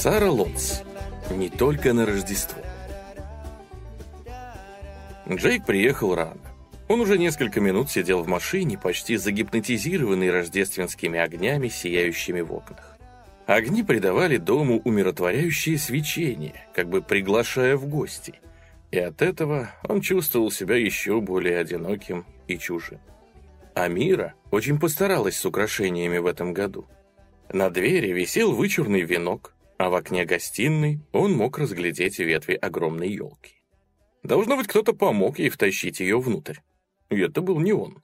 Сара Лотс. Не только на Рождество. Джейк приехал рано. Он уже несколько минут сидел в машине, почти загипнотизированный рождественскими огнями, сияющими в окнах. Огни придавали дому умиротворяющее свечение, как бы приглашая в гости. И от этого он чувствовал себя еще более одиноким и чужим. Амира очень постаралась с украшениями в этом году. На двери висел вычурный венок, а в окне гостиной он мог разглядеть ветви огромной елки. Должно быть, кто-то помог ей втащить ее внутрь. И это был не он.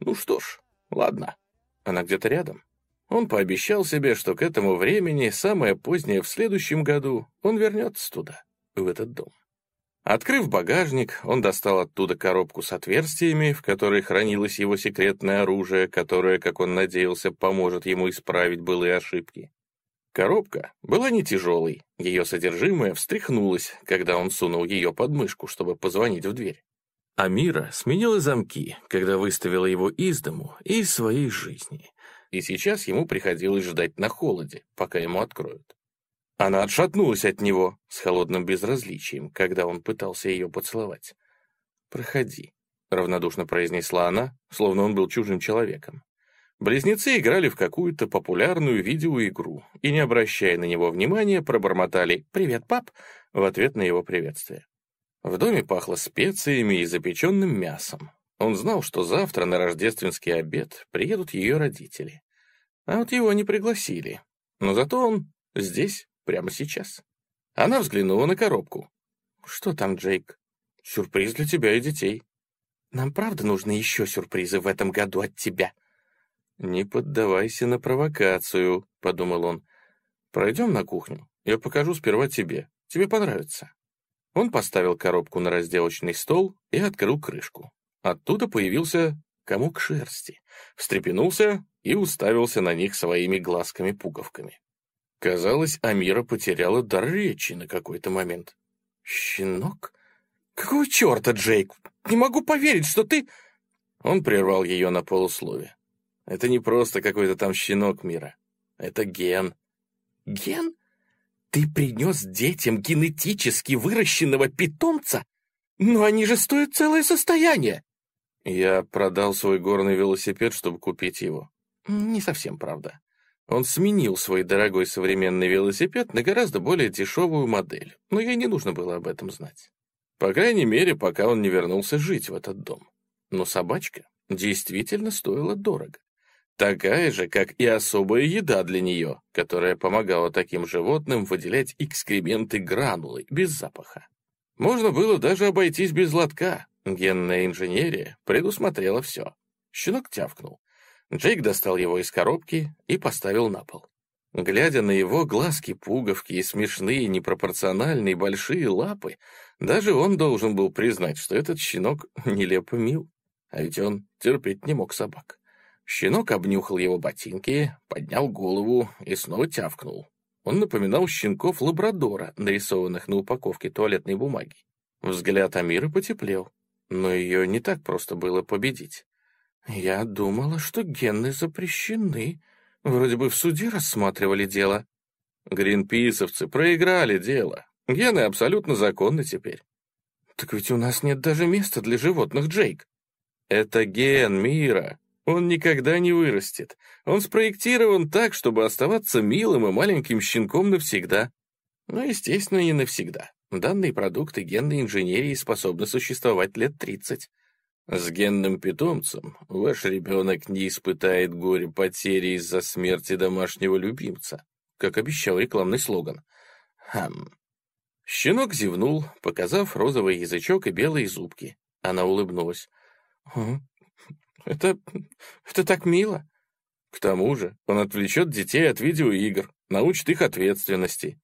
Ну что ж, ладно, она где-то рядом. Он пообещал себе, что к этому времени, самое позднее в следующем году, он вернется туда, в этот дом. Открыв багажник, он достал оттуда коробку с отверстиями, в которой хранилось его секретное оружие, которое, как он надеялся, поможет ему исправить былые ошибки. Коробка была не тяжелой, ее содержимое встряхнулось, когда он сунул ее под мышку, чтобы позвонить в дверь. Амира сменила замки, когда выставила его из дому и из своей жизни. И сейчас ему приходилось ждать на холоде, пока ему откроют. Она отшатнулась от него с холодным безразличием, когда он пытался ее поцеловать. «Проходи», — равнодушно произнесла она, словно он был чужим человеком. Близнецы играли в какую-то популярную видеоигру и, не обращая на него внимания, пробормотали «Привет, пап!» в ответ на его приветствие. В доме пахло специями и запеченным мясом. Он знал, что завтра на рождественский обед приедут ее родители. А вот его не пригласили. Но зато он здесь, прямо сейчас. Она взглянула на коробку. «Что там, Джейк?» «Сюрприз для тебя и детей». «Нам правда нужны еще сюрпризы в этом году от тебя?» «Не поддавайся на провокацию», — подумал он. «Пройдем на кухню. Я покажу сперва тебе. Тебе понравится». Он поставил коробку на разделочный стол и открыл крышку. Оттуда появился комок шерсти, встрепенулся и уставился на них своими глазками-пуговками. Казалось, Амира потеряла дар речи на какой-то момент. «Щенок? Какого черта, Джейк? Не могу поверить, что ты...» Он прервал ее на полуслове. «Это не просто какой-то там щенок мира. Это ген». «Ген? Ты принес детям генетически выращенного питомца? Но они же стоят целое состояние. Я продал свой горный велосипед, чтобы купить его. Не совсем правда. Он сменил свой дорогой современный велосипед на гораздо более дешевую модель, но ей не нужно было об этом знать. По крайней мере, пока он не вернулся жить в этот дом. Но собачка действительно стоила дорого. Такая же, как и особая еда для нее, которая помогала таким животным выделять экскременты-гранулы без запаха. Можно было даже обойтись без лотка. Генная инженерия предусмотрела все. Щенок тявкнул. Джейк достал его из коробки и поставил на пол. Глядя на его глазки-пуговки и смешные, непропорциональные большие лапы, даже он должен был признать, что этот щенок нелепо мил. А ведь он терпеть не мог собак. Щенок обнюхал его ботинки, поднял голову и снова тявкнул. Он напоминал щенков лабрадора, нарисованных на упаковке туалетной бумаги. Взгляд Амиры потеплел, но ее не так просто было победить. «Я думала, что гены запрещены. Вроде бы в суде рассматривали дело». Гринписовцы проиграли дело. Гены абсолютно законны теперь. «Так ведь у нас нет даже места для животных, Джейк». «Это ген мира. Он никогда не вырастет. Он спроектирован так, чтобы оставаться милым и маленьким щенком навсегда. Но, ну, естественно, не навсегда. Данные продукты генной инженерии способны существовать лет 30. С генным питомцем ваш ребенок не испытает горе потери из-за смерти домашнего любимца, как обещал рекламный слоган. Хм. Щенок зевнул, показав розовый язычок и белые зубки. Она улыбнулась. Это... это так мило. К тому же он отвлечет детей от видеоигр, научит их ответственности.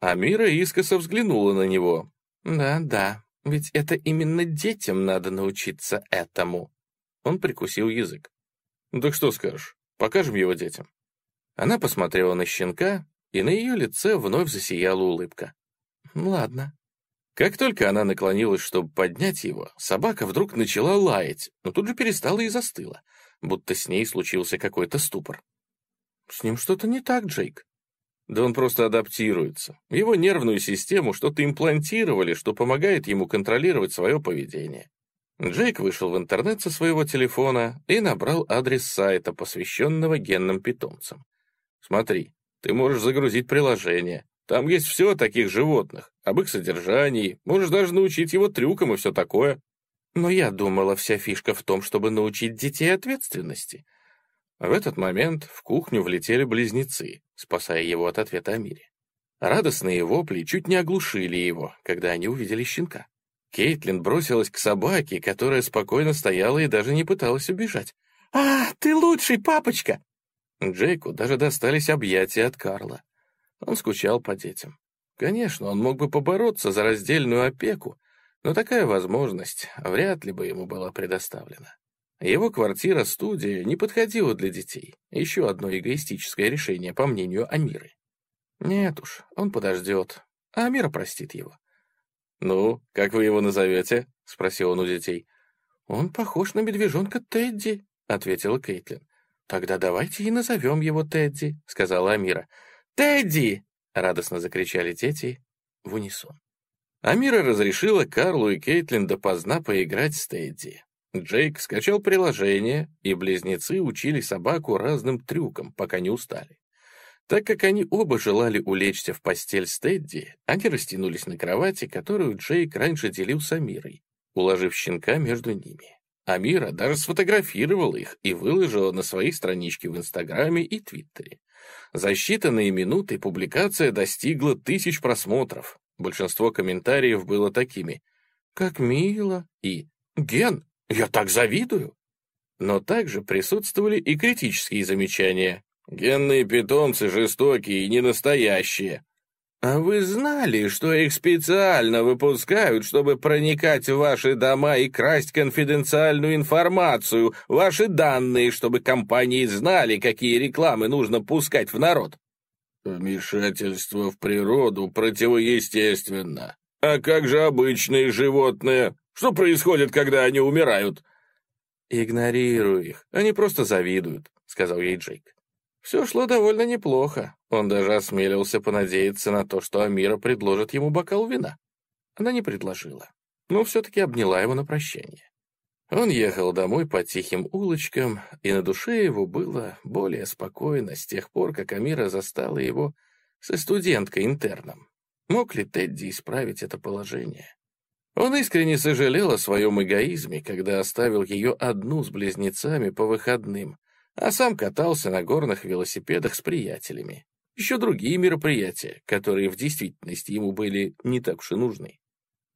А Мира искоса взглянула на него. «Да-да, ведь это именно детям надо научиться этому». Он прикусил язык. «Так что скажешь, покажем его детям?» Она посмотрела на щенка, и на ее лице вновь засияла улыбка. «Ладно». Как только она наклонилась, чтобы поднять его, собака вдруг начала лаять, но тут же перестала и застыла, будто с ней случился какой-то ступор. «С ним что-то не так, Джейк». Да он просто адаптируется. В его нервную систему что-то имплантировали, что помогает ему контролировать свое поведение. Джейк вышел в интернет со своего телефона и набрал адрес сайта, посвященного генным питомцам. Смотри, ты можешь загрузить приложение. Там есть все о таких животных, об их содержании, можешь даже научить его трюкам и все такое. Но я думала, вся фишка в том, чтобы научить детей ответственности. В этот момент в кухню влетели близнецы, спасая его от ответа о мире. Радостные вопли чуть не оглушили его, когда они увидели щенка. Кейтлин бросилась к собаке, которая спокойно стояла и даже не пыталась убежать. «А, ты лучший, папочка!» Джейку даже достались объятия от Карла. Он скучал по детям. Конечно, он мог бы побороться за раздельную опеку, но такая возможность вряд ли бы ему была предоставлена. Его квартира-студия не подходила для детей. Еще одно эгоистическое решение, по мнению Амиры. Нет уж, он подождет, а Амира простит его. «Ну, как вы его назовете?» — спросил он у детей. «Он похож на медвежонка Тедди», — ответила Кейтлин. «Тогда давайте и назовем его Тедди», — сказала Амира. «Тедди!» — радостно закричали дети в унисон. Амира разрешила Карлу и Кейтлин допоздна поиграть с Тедди. Джейк скачал приложение, и близнецы учили собаку разным трюкам, пока не устали. Так как они оба желали улечься в постель с Тедди, они растянулись на кровати, которую Джейк раньше делил с Амирой, уложив щенка между ними. Амира даже сфотографировала их и выложила на своей страничке в Инстаграме и Твиттере. За считанные минуты публикация достигла тысяч просмотров. Большинство комментариев было такими «Как мило» и «Ген, я так завидую». Но также присутствовали и критические замечания. «Генные питомцы жестокие и ненастоящие», «А вы знали, что их специально выпускают, чтобы проникать в ваши дома и красть конфиденциальную информацию, ваши данные, чтобы компании знали, какие рекламы нужно пускать в народ?» «Вмешательство в природу противоестественно. А как же обычные животные? Что происходит, когда они умирают?» «Игнорирую их. Они просто завидуют», — сказал ей Джейк. Все шло довольно неплохо. Он даже осмелился понадеяться на то, что Амира предложит ему бокал вина. Она не предложила, но все-таки обняла его на прощание. Он ехал домой по тихим улочкам, и на душе его было более спокойно с тех пор, как Амира застала его со студенткой-интерном. Мог ли Тедди исправить это положение? Он искренне сожалел о своем эгоизме, когда оставил ее одну с близнецами по выходным, а сам катался на горных велосипедах с приятелями. Еще другие мероприятия, которые в действительности ему были не так уж и нужны.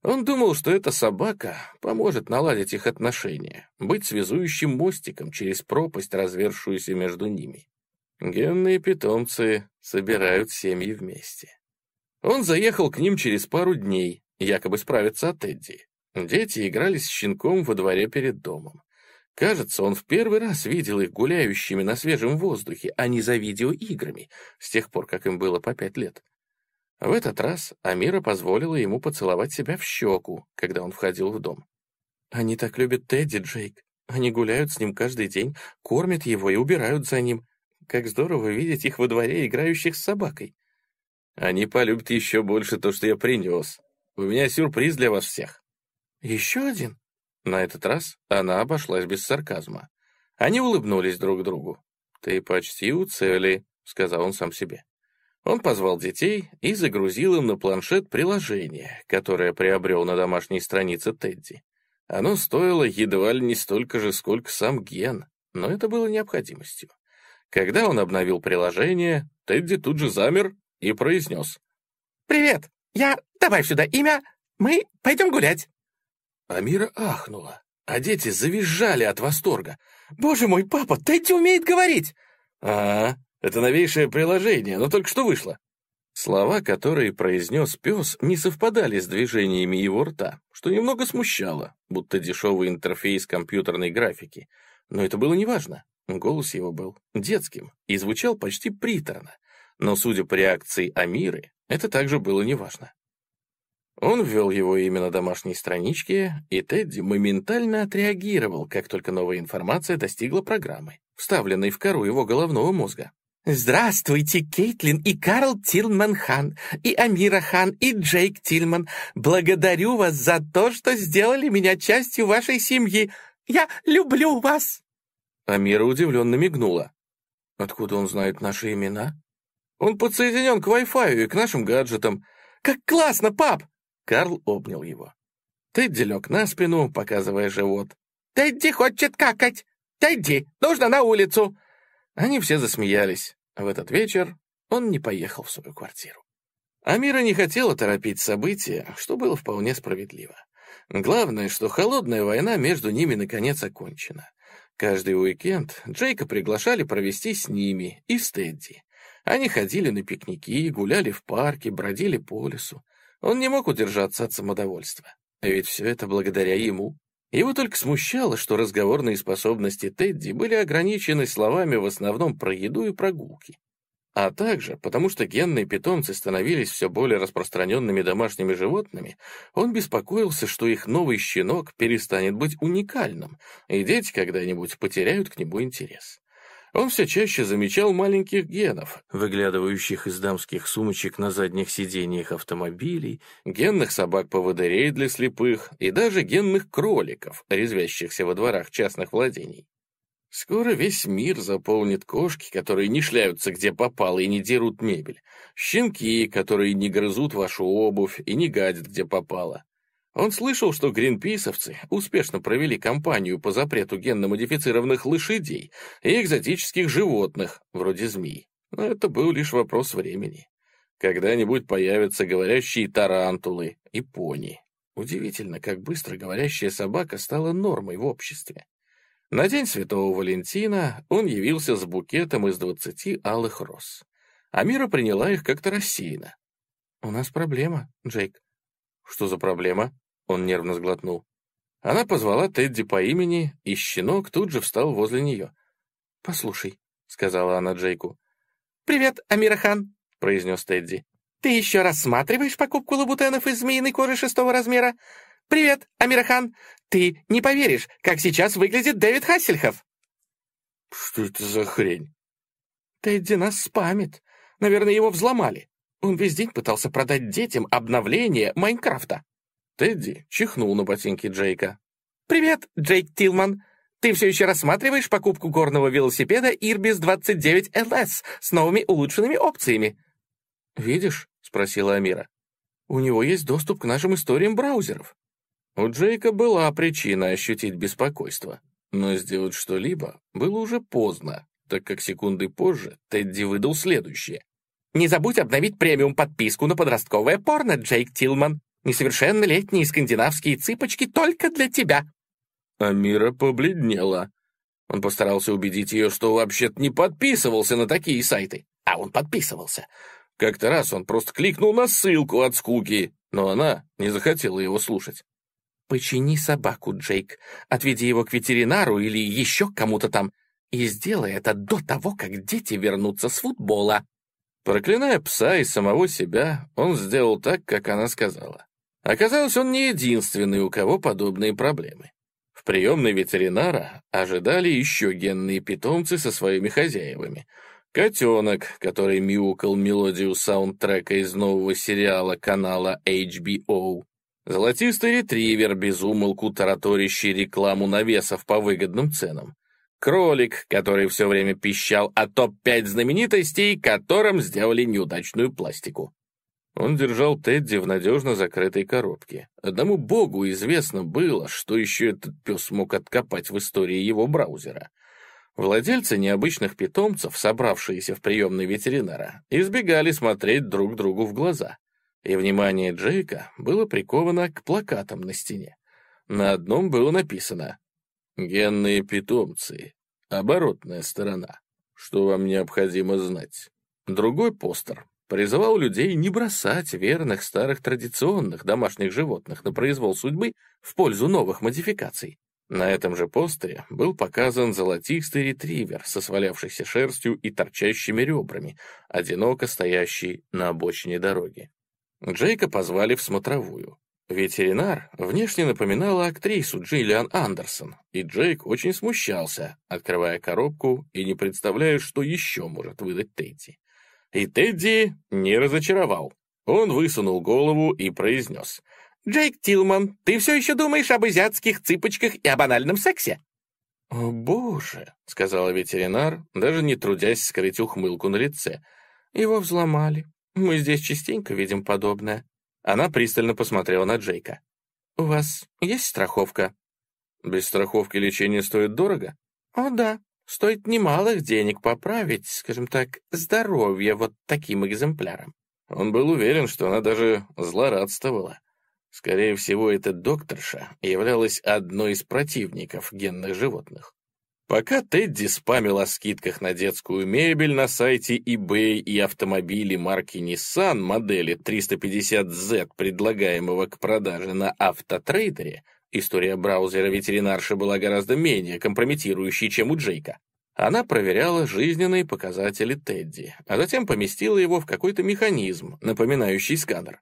Он думал, что эта собака поможет наладить их отношения, быть связующим мостиком через пропасть, развершуюся между ними. Генные питомцы собирают семьи вместе. Он заехал к ним через пару дней, якобы справиться от Эдди. Дети играли с щенком во дворе перед домом. Кажется, он в первый раз видел их гуляющими на свежем воздухе, а не за видеоиграми, с тех пор, как им было по пять лет. В этот раз Амира позволила ему поцеловать себя в щеку, когда он входил в дом. «Они так любят Тедди, Джейк. Они гуляют с ним каждый день, кормят его и убирают за ним. Как здорово видеть их во дворе, играющих с собакой. Они полюбят еще больше то, что я принес. У меня сюрприз для вас всех». «Еще один?» На этот раз она обошлась без сарказма. Они улыбнулись друг другу. «Ты почти у цели», — сказал он сам себе. Он позвал детей и загрузил им на планшет приложение, которое приобрел на домашней странице Тедди. Оно стоило едва ли не столько же, сколько сам Ген, но это было необходимостью. Когда он обновил приложение, Тедди тут же замер и произнес. «Привет! Я... Добавь сюда имя! Мы пойдем гулять!» Амира ахнула, а дети завизжали от восторга. «Боже мой, папа, Тедди умеет говорить!» «А, это новейшее приложение, но только что вышло». Слова, которые произнес пес, не совпадали с движениями его рта, что немного смущало, будто дешевый интерфейс компьютерной графики. Но это было неважно. Голос его был детским и звучал почти приторно. Но, судя по реакции Амиры, это также было неважно. Он ввел его имя на домашней страничке, и Тедди моментально отреагировал, как только новая информация достигла программы, вставленной в кору его головного мозга. «Здравствуйте, Кейтлин и Карл Тилман Хан, и Амира Хан, и Джейк Тилман. Благодарю вас за то, что сделали меня частью вашей семьи. Я люблю вас!» Амира удивленно мигнула. «Откуда он знает наши имена?» «Он подсоединен к Wi-Fi и к нашим гаджетам». «Как классно, пап!» Карл обнял его. Тедди лег на спину, показывая живот. «Тедди хочет какать! Тедди, нужно на улицу!» Они все засмеялись. В этот вечер он не поехал в свою квартиру. Амира не хотела торопить события, что было вполне справедливо. Главное, что холодная война между ними наконец окончена. Каждый уикенд Джейка приглашали провести с ними и с Тедди. Они ходили на пикники, гуляли в парке, бродили по лесу. Он не мог удержаться от самодовольства. Ведь все это благодаря ему. Его только смущало, что разговорные способности Тедди были ограничены словами в основном про еду и прогулки. А также, потому что генные питомцы становились все более распространенными домашними животными, он беспокоился, что их новый щенок перестанет быть уникальным, и дети когда-нибудь потеряют к нему интерес. Он все чаще замечал маленьких генов, выглядывающих из дамских сумочек на задних сиденьях автомобилей, генных собак-поводырей для слепых и даже генных кроликов, резвящихся во дворах частных владений. Скоро весь мир заполнит кошки, которые не шляются где попало и не дерут мебель, щенки, которые не грызут вашу обувь и не гадят где попало, он слышал, что гринписовцы успешно провели кампанию по запрету генно-модифицированных лошадей и экзотических животных, вроде змей. Но это был лишь вопрос времени. Когда-нибудь появятся говорящие тарантулы и пони. Удивительно, как быстро говорящая собака стала нормой в обществе. На День Святого Валентина он явился с букетом из двадцати алых роз. Амира приняла их как-то рассеянно. «У нас проблема, Джейк». «Что за проблема?» Он нервно сглотнул. Она позвала Тедди по имени, и щенок тут же встал возле нее. «Послушай», — сказала она Джейку. «Привет, Амирахан», — произнес Тедди. «Ты еще рассматриваешь покупку лабутенов из змеиной кожи шестого размера? Привет, Амирахан. Ты не поверишь, как сейчас выглядит Дэвид Хассельхов». «Что это за хрень?» «Тедди нас спамит. Наверное, его взломали. Он весь день пытался продать детям обновление Майнкрафта». Тедди чихнул на ботинки Джейка. «Привет, Джейк Тилман. Ты все еще рассматриваешь покупку горного велосипеда Ирбис 29 LS с новыми улучшенными опциями?» «Видишь?» — спросила Амира. «У него есть доступ к нашим историям браузеров». У Джейка была причина ощутить беспокойство, но сделать что-либо было уже поздно, так как секунды позже Тедди выдал следующее. «Не забудь обновить премиум-подписку на подростковое порно, Джейк Тилман. Несовершеннолетние скандинавские цыпочки только для тебя». Амира побледнела. Он постарался убедить ее, что вообще-то не подписывался на такие сайты. А он подписывался. Как-то раз он просто кликнул на ссылку от скуки, но она не захотела его слушать. «Почини собаку, Джейк, отведи его к ветеринару или еще к кому-то там, и сделай это до того, как дети вернутся с футбола». Проклиная пса и самого себя, он сделал так, как она сказала. Оказалось, он не единственный, у кого подобные проблемы. В приемной ветеринара ожидали еще генные питомцы со своими хозяевами. Котенок, который мяукал мелодию саундтрека из нового сериала канала HBO. Золотистый ретривер, безумолку тараторящий рекламу навесов по выгодным ценам. Кролик, который все время пищал о топ-5 знаменитостей, которым сделали неудачную пластику. Он держал Тедди в надежно закрытой коробке. Одному богу известно было, что еще этот пес мог откопать в истории его браузера. Владельцы необычных питомцев, собравшиеся в приемной ветеринара, избегали смотреть друг другу в глаза. И внимание Джейка было приковано к плакатам на стене. На одном было написано «Генные питомцы. Оборотная сторона. Что вам необходимо знать?» Другой постер призывал людей не бросать верных старых традиционных домашних животных на произвол судьбы в пользу новых модификаций. На этом же постере был показан золотистый ретривер со свалявшейся шерстью и торчащими ребрами, одиноко стоящий на обочине дороги. Джейка позвали в смотровую. Ветеринар внешне напоминала актрису Джиллиан Андерсон, и Джейк очень смущался, открывая коробку и не представляя, что еще может выдать Тедди. И Тедди не разочаровал. Он высунул голову и произнес. «Джейк Тилман, ты все еще думаешь об азиатских цыпочках и о банальном сексе?» «О, боже!» — сказала ветеринар, даже не трудясь скрыть ухмылку на лице. «Его взломали. Мы здесь частенько видим подобное. Она пристально посмотрела на Джейка. «У вас есть страховка?» «Без страховки лечение стоит дорого?» «О, да. Стоит немалых денег поправить, скажем так, здоровье вот таким экземпляром». Он был уверен, что она даже злорадствовала. Скорее всего, эта докторша являлась одной из противников генных животных. Пока Тедди спамил о скидках на детскую мебель на сайте eBay и автомобили марки Nissan модели 350Z, предлагаемого к продаже на автотрейдере, история браузера ветеринарши была гораздо менее компрометирующей, чем у Джейка. Она проверяла жизненные показатели Тедди, а затем поместила его в какой-то механизм, напоминающий сканер.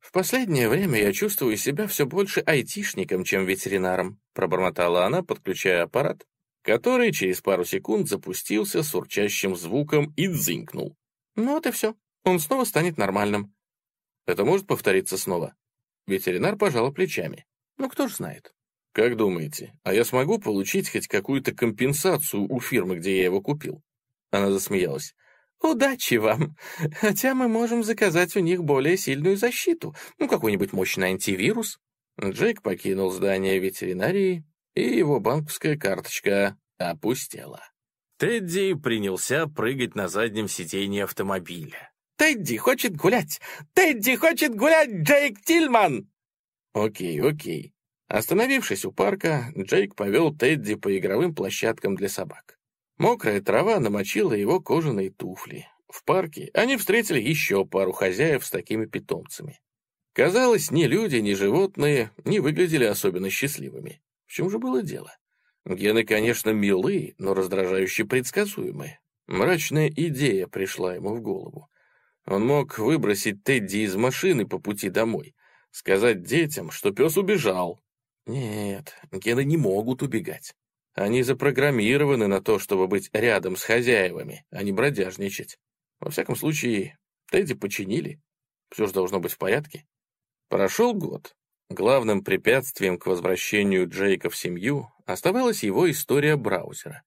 «В последнее время я чувствую себя все больше айтишником, чем ветеринаром», пробормотала она, подключая аппарат который через пару секунд запустился с урчащим звуком и дзынькнул. Ну вот и все. Он снова станет нормальным. Это может повториться снова? Ветеринар пожал плечами. Ну кто ж знает. Как думаете, а я смогу получить хоть какую-то компенсацию у фирмы, где я его купил? Она засмеялась. «Удачи вам! Хотя мы можем заказать у них более сильную защиту, ну, какой-нибудь мощный антивирус». Джейк покинул здание ветеринарии и его банковская карточка опустела. Тедди принялся прыгать на заднем сиденье автомобиля. «Тедди хочет гулять! Тедди хочет гулять, Джейк Тильман!» «Окей, окей». Остановившись у парка, Джейк повел Тедди по игровым площадкам для собак. Мокрая трава намочила его кожаные туфли. В парке они встретили еще пару хозяев с такими питомцами. Казалось, ни люди, ни животные не выглядели особенно счастливыми. В чем же было дело? Гены, конечно, милы, но раздражающе предсказуемые. Мрачная идея пришла ему в голову. Он мог выбросить Тедди из машины по пути домой, сказать детям, что пес убежал. Нет, гены не могут убегать. Они запрограммированы на то, чтобы быть рядом с хозяевами, а не бродяжничать. Во всяком случае, Тедди починили. Все же должно быть в порядке. Прошел год. Главным препятствием к возвращению Джейка в семью оставалась его история браузера.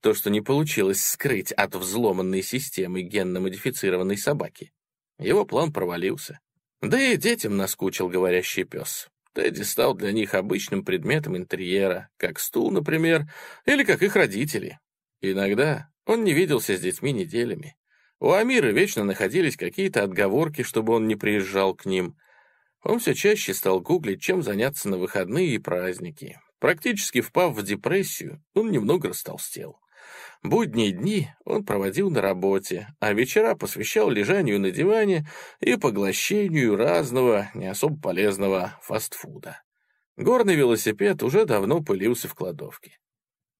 То, что не получилось скрыть от взломанной системы генно-модифицированной собаки. Его план провалился. Да и детям наскучил говорящий пес. Тедди стал для них обычным предметом интерьера, как стул, например, или как их родители. Иногда он не виделся с детьми неделями. У Амира вечно находились какие-то отговорки, чтобы он не приезжал к ним. Он все чаще стал гуглить, чем заняться на выходные и праздники. Практически впав в депрессию, он немного растолстел. Будние дни он проводил на работе, а вечера посвящал лежанию на диване и поглощению разного, не особо полезного фастфуда. Горный велосипед уже давно пылился в кладовке.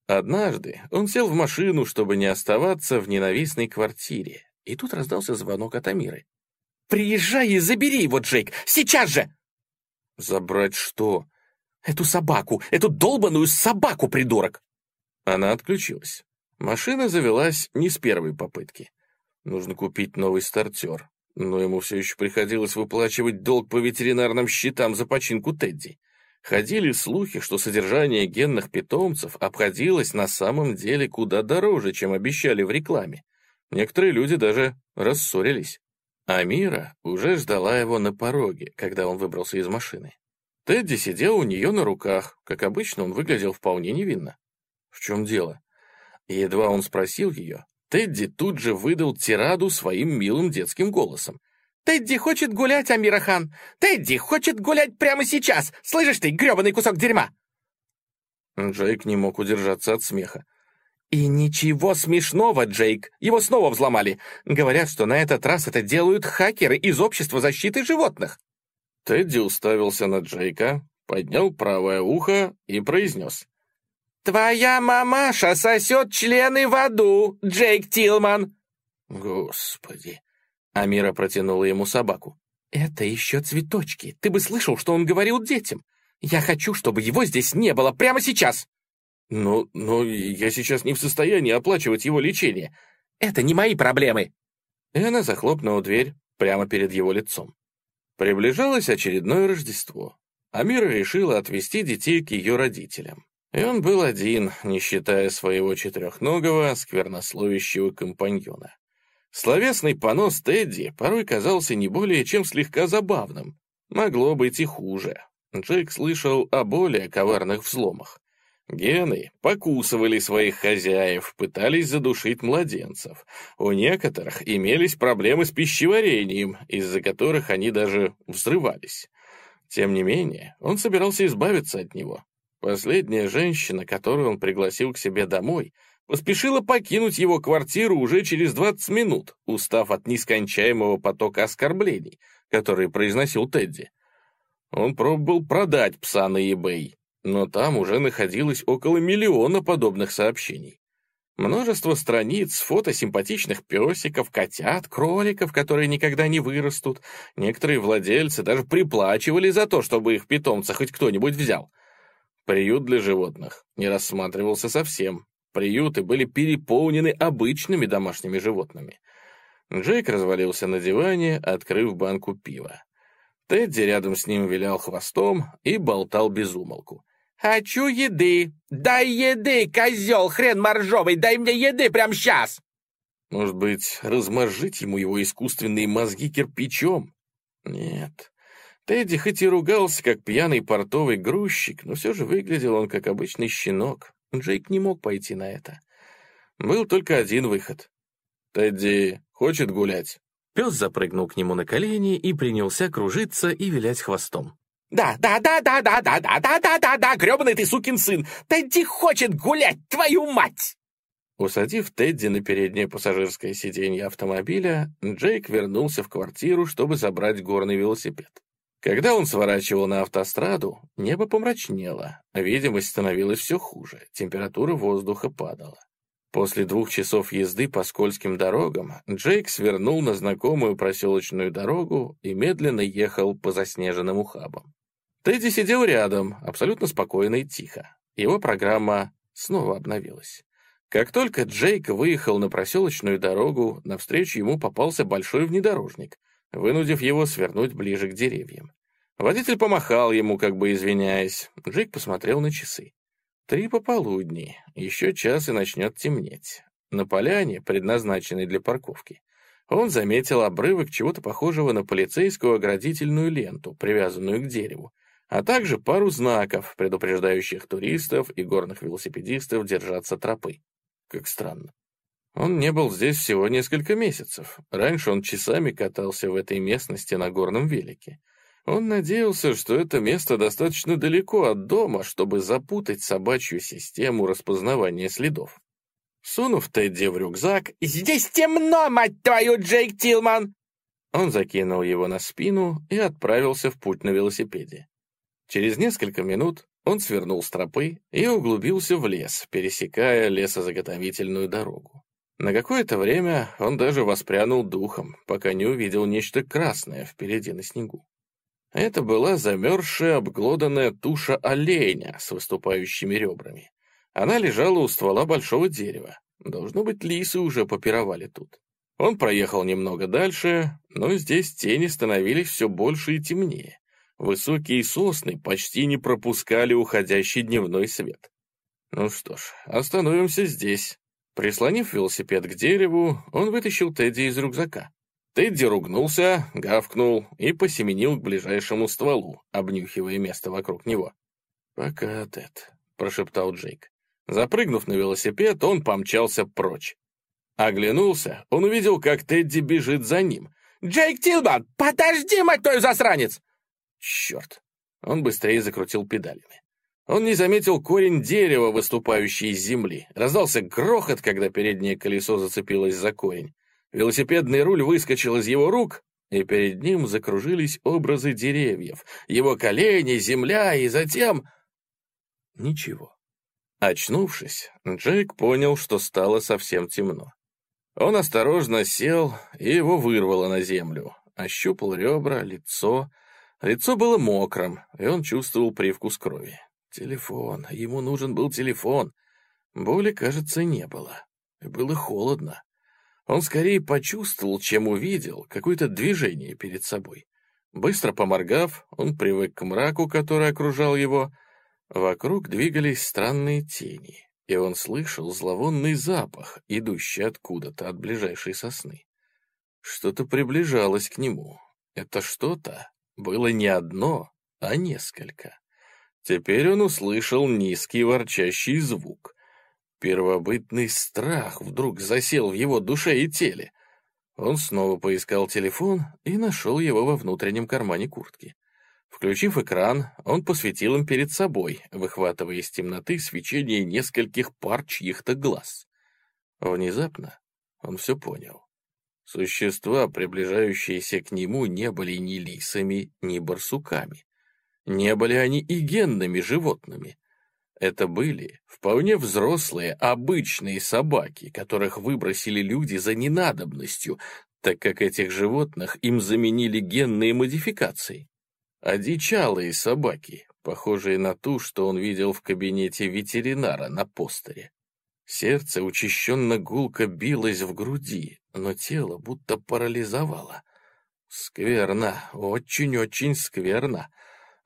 Однажды он сел в машину, чтобы не оставаться в ненавистной квартире, и тут раздался звонок от Амиры. Приезжай и забери его, Джейк! Сейчас же!» «Забрать что?» «Эту собаку! Эту долбаную собаку, придурок!» Она отключилась. Машина завелась не с первой попытки. Нужно купить новый стартер. Но ему все еще приходилось выплачивать долг по ветеринарным счетам за починку Тедди. Ходили слухи, что содержание генных питомцев обходилось на самом деле куда дороже, чем обещали в рекламе. Некоторые люди даже рассорились. Амира уже ждала его на пороге, когда он выбрался из машины. Тедди сидел у нее на руках. Как обычно, он выглядел вполне невинно. В чем дело? Едва он спросил ее, Тедди тут же выдал тираду своим милым детским голосом. «Тедди хочет гулять, Амирахан! Тедди хочет гулять прямо сейчас! Слышишь ты, гребаный кусок дерьма!» Джейк не мог удержаться от смеха. «И ничего смешного, Джейк. Его снова взломали. Говорят, что на этот раз это делают хакеры из Общества защиты животных». Тедди уставился на Джейка, поднял правое ухо и произнес. «Твоя мамаша сосет члены в аду, Джейк Тилман!» «Господи!» Амира протянула ему собаку. «Это еще цветочки. Ты бы слышал, что он говорил детям. Я хочу, чтобы его здесь не было прямо сейчас!» «Но, но я сейчас не в состоянии оплачивать его лечение». «Это не мои проблемы!» И она захлопнула дверь прямо перед его лицом. Приближалось очередное Рождество. Амира решила отвезти детей к ее родителям. И он был один, не считая своего четырехногого, сквернословящего компаньона. Словесный понос Тедди порой казался не более чем слегка забавным. Могло быть и хуже. Джейк слышал о более коварных взломах. Гены покусывали своих хозяев, пытались задушить младенцев. У некоторых имелись проблемы с пищеварением, из-за которых они даже взрывались. Тем не менее, он собирался избавиться от него. Последняя женщина, которую он пригласил к себе домой, поспешила покинуть его квартиру уже через 20 минут, устав от нескончаемого потока оскорблений, которые произносил Тедди. Он пробовал продать пса на eBay, но там уже находилось около миллиона подобных сообщений. Множество страниц, фото симпатичных песиков, котят, кроликов, которые никогда не вырастут. Некоторые владельцы даже приплачивали за то, чтобы их питомца хоть кто-нибудь взял. Приют для животных не рассматривался совсем. Приюты были переполнены обычными домашними животными. Джейк развалился на диване, открыв банку пива. Тедди рядом с ним вилял хвостом и болтал без умолку. «Хочу еды! Дай еды, козел, хрен моржовый! Дай мне еды прямо сейчас!» Может быть, разморжить ему его искусственные мозги кирпичом? Нет. Тедди хоть и ругался, как пьяный портовый грузчик, но все же выглядел он как обычный щенок. Джейк не мог пойти на это. Был только один выход. «Тедди хочет гулять?» Пес запрыгнул к нему на колени и принялся кружиться и вилять хвостом. «Да, да, да, да, да, да, да, да, да, да, да, гребаный ты сукин сын! Тедди хочет гулять, твою мать!» Усадив Тедди на переднее пассажирское сиденье автомобиля, Джейк вернулся в квартиру, чтобы забрать горный велосипед. Когда он сворачивал на автостраду, небо помрачнело, видимость становилась все хуже, температура воздуха падала. После двух часов езды по скользким дорогам Джейк свернул на знакомую проселочную дорогу и медленно ехал по заснеженным ухабам. Тедди сидел рядом, абсолютно спокойно и тихо. Его программа снова обновилась. Как только Джейк выехал на проселочную дорогу, навстречу ему попался большой внедорожник, вынудив его свернуть ближе к деревьям. Водитель помахал ему, как бы извиняясь. Джейк посмотрел на часы. Три пополудни, еще час и начнет темнеть. На поляне, предназначенной для парковки, он заметил обрывок чего-то похожего на полицейскую оградительную ленту, привязанную к дереву, а также пару знаков, предупреждающих туристов и горных велосипедистов держаться тропы. Как странно. Он не был здесь всего несколько месяцев. Раньше он часами катался в этой местности на горном велике. Он надеялся, что это место достаточно далеко от дома, чтобы запутать собачью систему распознавания следов. Сунув Тедди в рюкзак, «Здесь темно, мать твою, Джейк Тилман!» Он закинул его на спину и отправился в путь на велосипеде. Через несколько минут он свернул с тропы и углубился в лес, пересекая лесозаготовительную дорогу. На какое-то время он даже воспрянул духом, пока не увидел нечто красное впереди на снегу. Это была замерзшая, обглоданная туша оленя с выступающими ребрами. Она лежала у ствола большого дерева. Должно быть, лисы уже попировали тут. Он проехал немного дальше, но здесь тени становились все больше и темнее. Высокие сосны почти не пропускали уходящий дневной свет. Ну что ж, остановимся здесь. Прислонив велосипед к дереву, он вытащил Тедди из рюкзака. Тедди ругнулся, гавкнул и посеменил к ближайшему стволу, обнюхивая место вокруг него. «Пока, Тед», — прошептал Джейк. Запрыгнув на велосипед, он помчался прочь. Оглянулся, он увидел, как Тедди бежит за ним. «Джейк Тилбан, подожди, мать твою, засранец!» Черт! Он быстрее закрутил педалями. Он не заметил корень дерева, выступающий из земли. Раздался грохот, когда переднее колесо зацепилось за корень. Велосипедный руль выскочил из его рук, и перед ним закружились образы деревьев, его колени, земля и затем... Ничего. Очнувшись, Джейк понял, что стало совсем темно. Он осторожно сел, и его вырвало на землю. ощупал ребра, лицо. Лицо было мокрым, и он чувствовал привкус крови. Телефон, ему нужен был телефон. Боли, кажется, не было. Было холодно. Он скорее почувствовал, чем увидел, какое-то движение перед собой. Быстро поморгав, он привык к мраку, который окружал его. Вокруг двигались странные тени, и он слышал зловонный запах, идущий откуда-то от ближайшей сосны. Что-то приближалось к нему. Это что-то было не одно, а несколько. Теперь он услышал низкий ворчащий звук. Первобытный страх вдруг засел в его душе и теле. Он снова поискал телефон и нашел его во внутреннем кармане куртки. Включив экран, он посветил им перед собой, выхватывая из темноты свечение нескольких пар чьих-то глаз. Внезапно он все понял. Существа, приближающиеся к нему, не были ни лисами, ни барсуками. Не были они и генными животными. Это были вполне взрослые, обычные собаки, которых выбросили люди за ненадобностью, так как этих животных им заменили генные модификации. Одичалые собаки, похожие на ту, что он видел в кабинете ветеринара на постере. Сердце учащенно гулко билось в груди, но тело будто парализовало. Скверно, очень-очень скверно.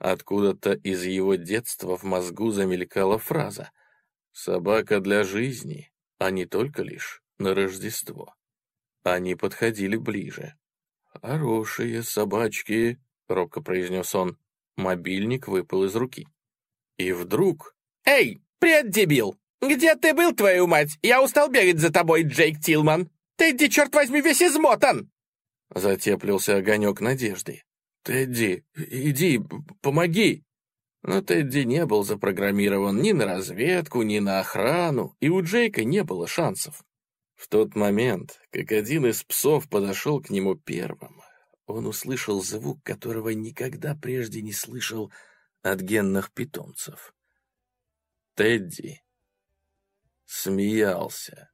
Откуда-то из его детства в мозгу замелькала фраза «Собака для жизни, а не только лишь на Рождество». Они подходили ближе. «Хорошие собачки», — робко произнес он. Мобильник выпал из руки. И вдруг... «Эй, привет, дебил! Где ты был, твою мать? Я устал бегать за тобой, Джейк Тилман! Ты, иди, черт возьми, весь измотан!» Затеплился огонек надежды. «Тедди, иди, помоги!» Но Тедди не был запрограммирован ни на разведку, ни на охрану, и у Джейка не было шансов. В тот момент, как один из псов подошел к нему первым, он услышал звук, которого никогда прежде не слышал от генных питомцев. Тедди смеялся.